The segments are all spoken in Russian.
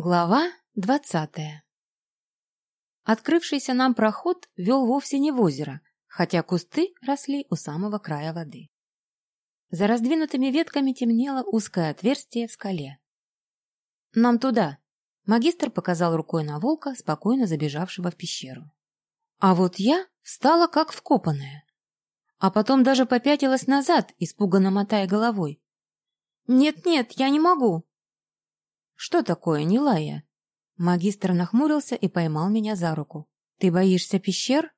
Глава двадцатая Открывшийся нам проход вел вовсе не в озеро, хотя кусты росли у самого края воды. За раздвинутыми ветками темнело узкое отверстие в скале. «Нам туда!» — магистр показал рукой на волка, спокойно забежавшего в пещеру. А вот я встала как вкопанная, а потом даже попятилась назад, испуганно мотая головой. «Нет-нет, я не могу!» «Что такое, Нилая?» Магистр нахмурился и поймал меня за руку. «Ты боишься пещер?»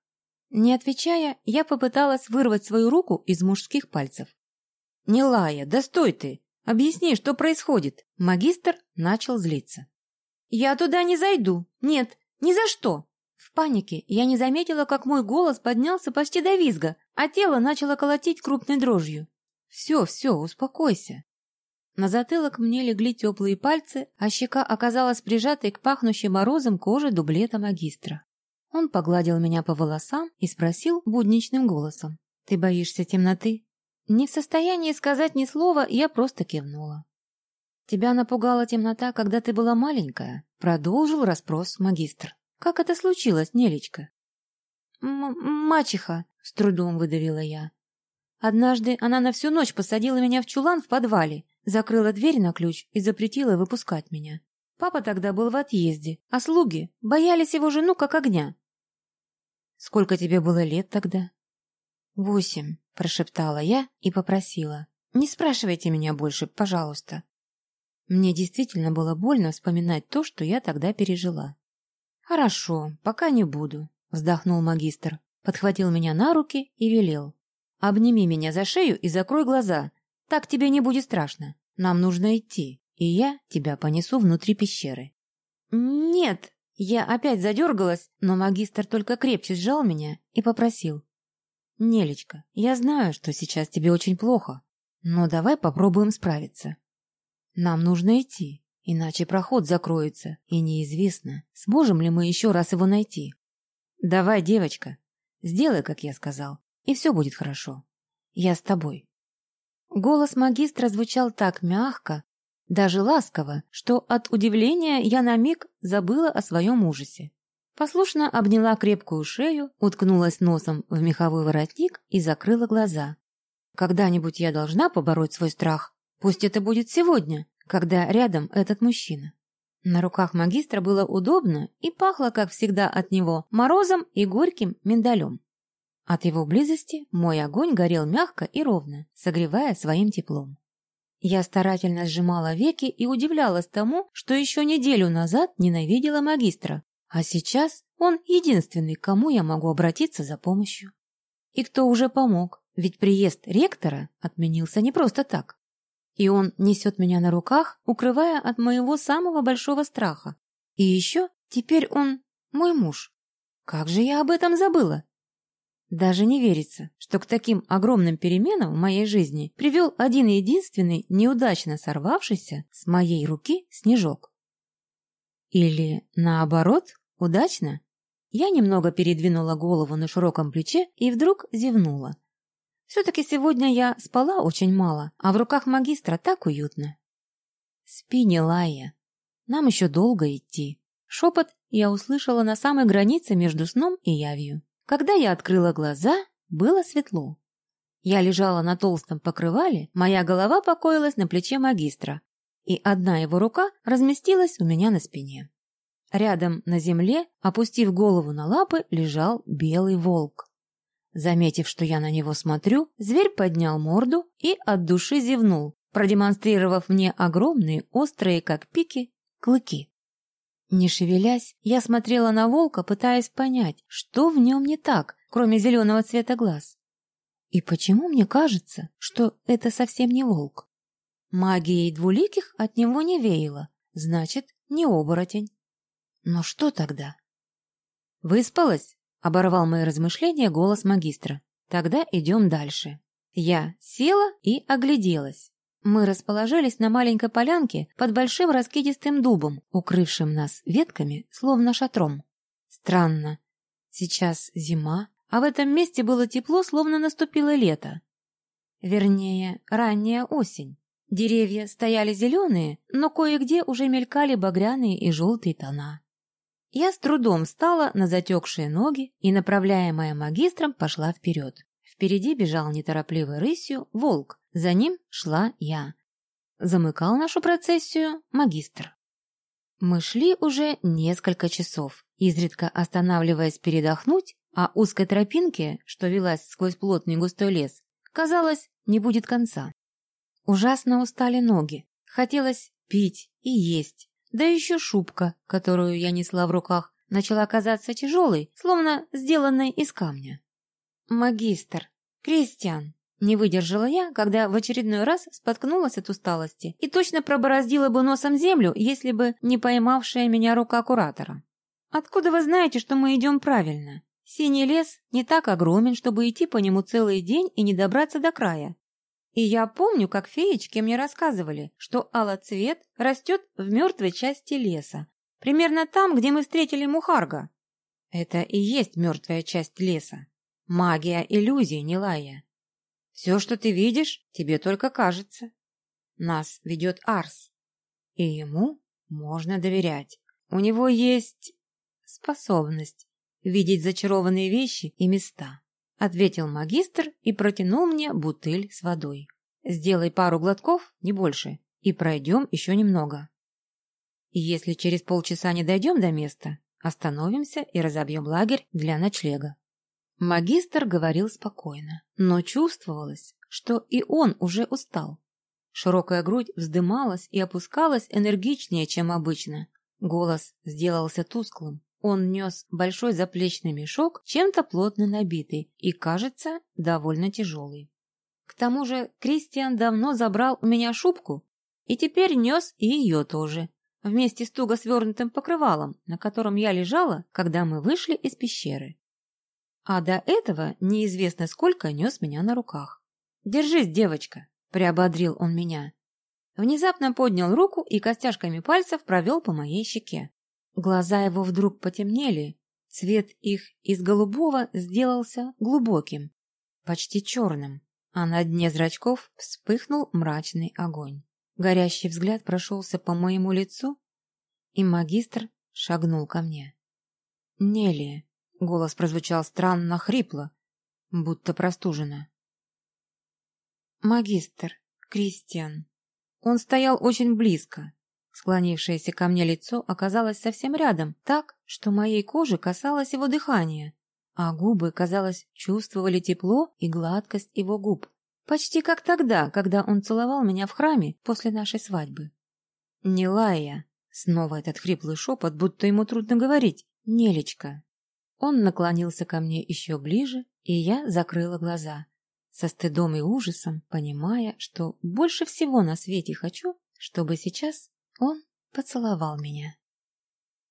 Не отвечая, я попыталась вырвать свою руку из мужских пальцев. «Нилая, да стой ты! Объясни, что происходит!» Магистр начал злиться. «Я туда не зайду! Нет, ни за что!» В панике я не заметила, как мой голос поднялся почти до визга, а тело начало колотить крупной дрожью. «Все, все, успокойся!» На затылок мне легли теплые пальцы, а щека оказалась прижатой к пахнущей морозом коже дублета магистра. Он погладил меня по волосам и спросил будничным голосом. «Ты боишься темноты?» Не в состоянии сказать ни слова, я просто кивнула. «Тебя напугала темнота, когда ты была маленькая?» Продолжил расспрос магистр. «Как это случилось, Нелечка?» «Мачеха», — с трудом выдавила я. Однажды она на всю ночь посадила меня в чулан в подвале, закрыла дверь на ключ и запретила выпускать меня. Папа тогда был в отъезде, а слуги боялись его жену как огня. «Сколько тебе было лет тогда?» «Восемь», — прошептала я и попросила. «Не спрашивайте меня больше, пожалуйста». Мне действительно было больно вспоминать то, что я тогда пережила. «Хорошо, пока не буду», — вздохнул магистр, подхватил меня на руки и велел. «Обними меня за шею и закрой глаза. Так тебе не будет страшно. Нам нужно идти, и я тебя понесу внутри пещеры». «Нет!» Я опять задергалась, но магистр только крепче сжал меня и попросил. «Нелечка, я знаю, что сейчас тебе очень плохо, но давай попробуем справиться. Нам нужно идти, иначе проход закроется, и неизвестно, сможем ли мы еще раз его найти. Давай, девочка, сделай, как я сказал, и все будет хорошо. Я с тобой». Голос магистра звучал так мягко, даже ласково, что от удивления я на миг забыла о своем ужасе. Послушно обняла крепкую шею, уткнулась носом в меховой воротник и закрыла глаза. Когда-нибудь я должна побороть свой страх. Пусть это будет сегодня, когда рядом этот мужчина. На руках магистра было удобно и пахло, как всегда, от него морозом и горьким миндалем. От его близости мой огонь горел мягко и ровно, согревая своим теплом. Я старательно сжимала веки и удивлялась тому, что еще неделю назад ненавидела магистра, а сейчас он единственный, к кому я могу обратиться за помощью. И кто уже помог, ведь приезд ректора отменился не просто так. И он несет меня на руках, укрывая от моего самого большого страха. И еще теперь он мой муж. Как же я об этом забыла? Даже не верится, что к таким огромным переменам в моей жизни привел один единственный неудачно сорвавшийся с моей руки снежок. Или наоборот, Удачно? Я немного передвинула голову на широком плече и вдруг зевнула. Все-таки сегодня я спала очень мало, а в руках магистра так уютно. Спи, не лая. Нам еще долго идти. Шепот я услышала на самой границе между сном и явью. Когда я открыла глаза, было светло. Я лежала на толстом покрывале, моя голова покоилась на плече магистра, и одна его рука разместилась у меня на спине. Рядом на земле, опустив голову на лапы, лежал белый волк. Заметив, что я на него смотрю, зверь поднял морду и от души зевнул, продемонстрировав мне огромные, острые, как пики, клыки. Не шевелясь, я смотрела на волка, пытаясь понять, что в нем не так, кроме зеленого цвета глаз. И почему мне кажется, что это совсем не волк? Магией двуликих от него не веяло, значит, не оборотень. Но что тогда? «Выспалась?» — оборвал мои размышления голос магистра. «Тогда идем дальше». Я села и огляделась. Мы расположились на маленькой полянке под большим раскидистым дубом, укрывшим нас ветками, словно шатром. Странно. Сейчас зима, а в этом месте было тепло, словно наступило лето. Вернее, ранняя осень. Деревья стояли зеленые, но кое-где уже мелькали багряные и желтые тона. Я с трудом встала на затекшие ноги и, направляемая магистром, пошла вперед. Впереди бежал неторопливой рысью волк, за ним шла я. Замыкал нашу процессию магистр. Мы шли уже несколько часов, изредка останавливаясь передохнуть, а узкой тропинке, что велась сквозь плотный густой лес, казалось, не будет конца. Ужасно устали ноги, хотелось пить и есть, да еще шубка, которую я несла в руках, начала казаться тяжелой, словно сделанной из камня. «Магистр! Кристиан!» Не выдержала я, когда в очередной раз споткнулась от усталости и точно пробороздила бы носом землю, если бы не поймавшая меня рука куратора. «Откуда вы знаете, что мы идем правильно? Синий лес не так огромен, чтобы идти по нему целый день и не добраться до края. И я помню, как феечки мне рассказывали, что алоцвет растет в мертвой части леса, примерно там, где мы встретили Мухарга. Это и есть мертвая часть леса. Магия иллюзий, Нилая. Все, что ты видишь, тебе только кажется. Нас ведет Арс. И ему можно доверять. У него есть способность видеть зачарованные вещи и места. Ответил магистр и протянул мне бутыль с водой. Сделай пару глотков, не больше, и пройдем еще немного. Если через полчаса не дойдем до места, остановимся и разобьем лагерь для ночлега. Магистр говорил спокойно, но чувствовалось, что и он уже устал. Широкая грудь вздымалась и опускалась энергичнее, чем обычно. Голос сделался тусклым. Он нес большой заплечный мешок, чем-то плотно набитый и, кажется, довольно тяжелый. К тому же Кристиан давно забрал у меня шубку и теперь нес и ее тоже, вместе с туго свернутым покрывалом, на котором я лежала, когда мы вышли из пещеры. А до этого неизвестно сколько нес меня на руках. «Держись, девочка!» – приободрил он меня. Внезапно поднял руку и костяшками пальцев провел по моей щеке. Глаза его вдруг потемнели, цвет их из голубого сделался глубоким, почти черным, а на дне зрачков вспыхнул мрачный огонь. Горящий взгляд прошелся по моему лицу, и магистр шагнул ко мне. «Нелли, Голос прозвучал странно хрипло, будто простуженно. «Магистр, Кристиан». Он стоял очень близко. Склонившееся ко мне лицо оказалось совсем рядом, так, что моей кожи касалось его дыхания, а губы, казалось, чувствовали тепло и гладкость его губ. Почти как тогда, когда он целовал меня в храме после нашей свадьбы. «Не лая!» Снова этот хриплый шепот, будто ему трудно говорить. «Нелечка, он наклонился ко мне еще ближе, и я закрыла глаза, со стыдом и ужасом, понимая, что больше всего на свете хочу, чтобы сейчас он поцеловал меня.